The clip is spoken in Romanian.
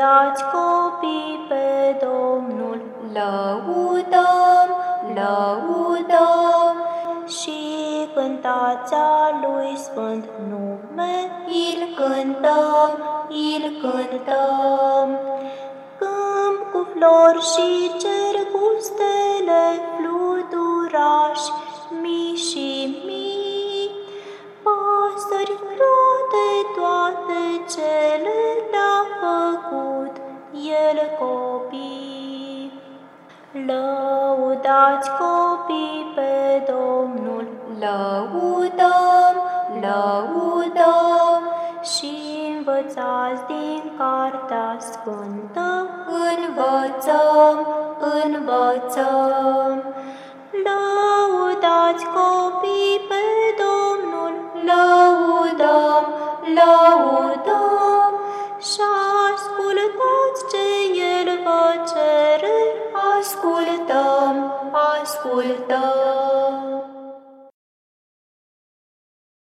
Lăudați copii pe Domnul, lăudăm, lăudăm și cântați a Lui Sfânt nume, îl cântăm, îl cântăm. Câmp cu flori și cer cu stele fluturași, Lăudați copii pe Domnul, lăudăm, lăudăm și învățați din Cartea Sfântă, învățăm, învățăm. Lăudați copii pe Domnul, lăudăm, lăudăm și ascultați ce ascultăm, ascultăm.